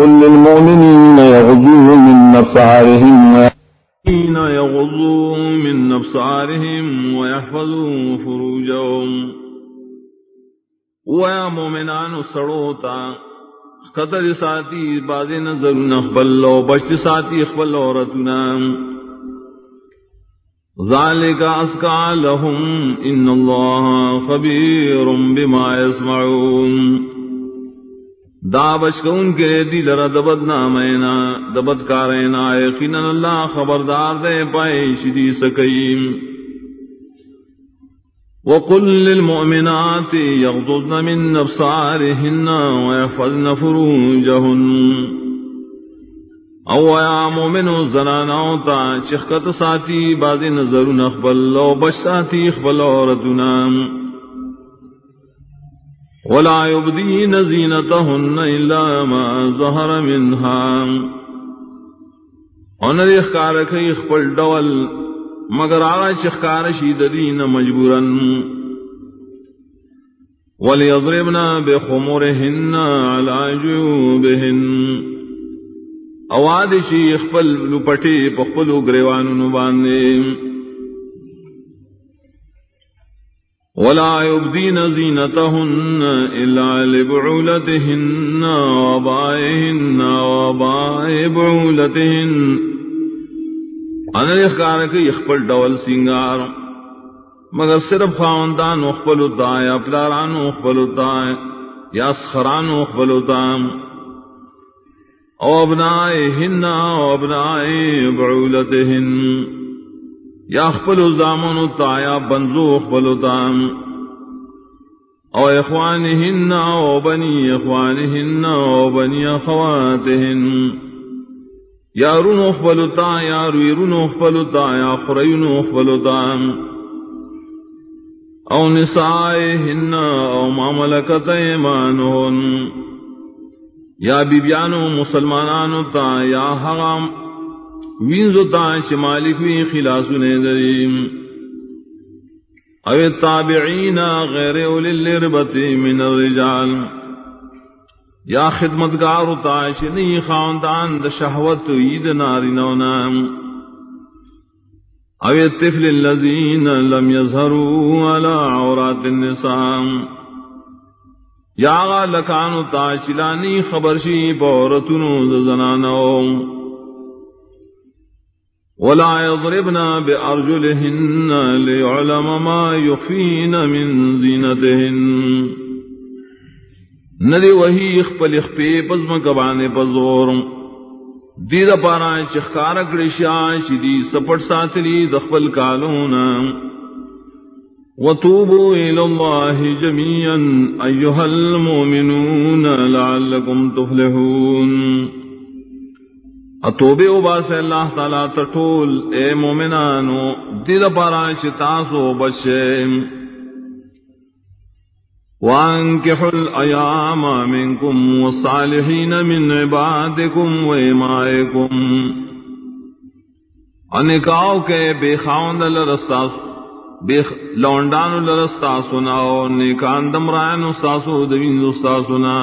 قل للمؤمنين يغضوا من نفسارهم يغضوا من نفسارهم ويحفظوا فروجهم. ويا مؤمنان سڑوتا قطر ساتي بعض نظر نخبل وبشت ساتي اخبل ورتنا ذلك أسكى لهم إن الله خبير بما يسمعون. دا بشکون کے دی لرا دبد نامینا دبد کارینا یقینا اللہ خبردار دے پائے شدی سکیم. وقل للمؤمنات يغضضن من نفسارهن ويحفظن فروجهن. او یا مومنو زناناو تا چخکت ساتی بازی نظر نخبل لو بش ساتی خبل عورتنا ولا يبدين زينتهن إلا ما ظهر منها. ونر اخکار کئی خپل ڈول مگر آغا چخکار شید دین مجبورا. وليضربنا بخمرهن على جيوبهن. اواد شی خپل لپټي په خپل ولا يبدين زينتهن الا لبعولتهن وبائهن وباء بعولتهن. ان اخکار کې خپل ډول سنگار، مگر صرف خاوندان خپل دا یا پلاران خپل دا یا سخران خران خپل دا او ابنائهن او ابنائی بعولتهن. یا اخبلو زامن تا، یا بنزو اخبلو تام او اخوانهن او بنی اخوانهن او بنی اخواتهن. یا رون اخبلو تا، یا رویرون اخبلو تا، یا خرین اخبلو تام او نسائهن او ما ملکت ایمانهن یا بیبیانو مسلمانانو تا، یا حغام وینزو تا چھ مالک وی خلاسو نیدریم او تابعین غیر اولی الربت من الرجال. یا خدمتگارو تا چھ نی خاندان دا شہوت عید ناری نونام او الطفل الذین لم يظهروا على عورات النسام. یا غا لکانو تا چلانی خبر شی پورتنو زنانو. ولا يضربنا بأرجلهن ليعلم ما يخفين من زينتهن. ندی وہی اخپل اخپی پزم کبانے پزور دید پارا چخکار کڑشیا شدی سپٹ ساتلی دخپل کالونا وتوبوا إلى الله جميعا أيها المؤمنون لعلكم تفلحون. اتوبے ابا سے اللہ تعالی تٹول اے مومنانو دل پارا چتاسو بشے وانكحوا الأيام منكم والصالحين من عبادكم وإمائكم انکاؤ کے بے خاوند لرستاس لونڈان لرستا سنا نیکان دمرائن استاسو دوین استاسنا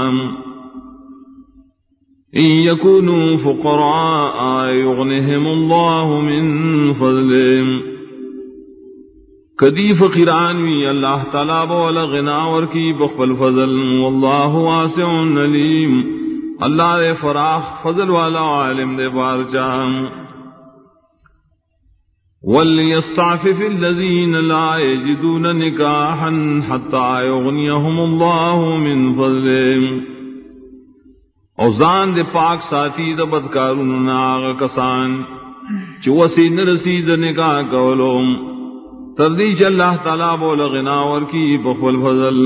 ان يكونوا فقراء يغنهم الله من فضلهم. کدی فقیران وی اللہ تعالی بولا غناور کی بخبل فضل، واللہ واسع علیم. اللہ دے فراخ فضل والا عالم دے بار جام وليستعفف الذين لا يجدون نكاحا حتى يغنيهم الله من فضله او زان دے پاک ساتھی دا بدکارون ناغ کسان چو وسی نرسی دا نکاح کولوم تردیش اللہ تعالی بول غناور کی بخول فضل.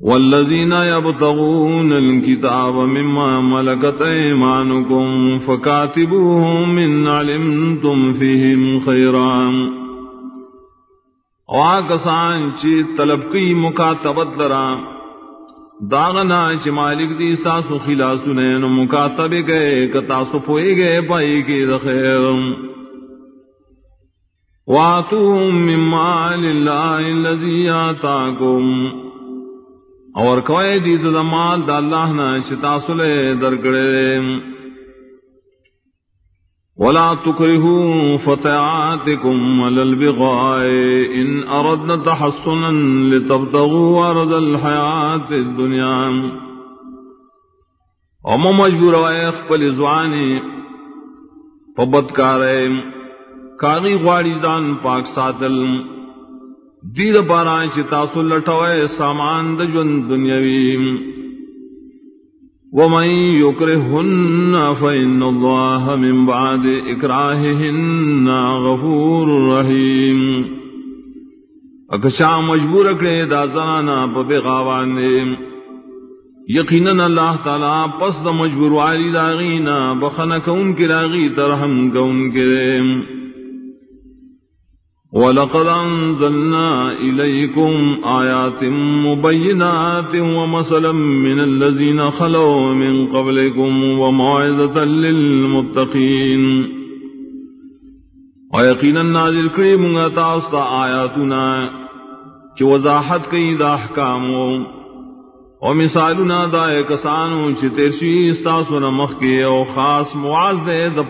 والذين يبتغون الكتاب مما ملكت ايمانكم فكاتبوهم من علمتم فیہم فيهم خيرا واکسان چی طلب کی مکاتبت لرا داغنا چ مالک دی ساسو خلاسو نین مکاتب گئے کتاسو پوئے گئے پائی کی دخیر واتوهم من مال اللہ الذي آتاكم اور کوئی دی تو مال دا اللہ نا چتا سلے درگڑے ولا تكرهوا فتياتكم على البغاء إن أردنا تحصنا لتبتغوا عرض الحياة الدنيا. وما مجبور ويخبل زواني فبدكاري کاغی غواړي ځان پاک ساتل. دید پارا چې تاسو لټوي سامان د ژوند دنیوي ومن يكرهن فإن الله من بعد إكراههن غفور رحيم۔ اکشا مجبور کرے دا زنانا پا بغاوان دے یقیناً اللہ تعالی پس دا مجبور والی داغینا بخنک ان کی راغی ترحم کون کے دے وَلَقَدْ أَنزَلْنَا إِلَيْكُمْ آيَاتٍ مُبَيِّنَاتٍ وَمَثَلًا مِنَ الَّذِينَ خَلَوْا مِن قَبْلِكُمْ وَمَوْعِظَةً لِّلْمُتَّقِينَ. وَيَقِينًا نازل کری منگا تاستا آیاتنا وضاحت کئی دا احکامو ومثالنا دا کسانو چی استاسونا مخی او خاص معاذ دے دا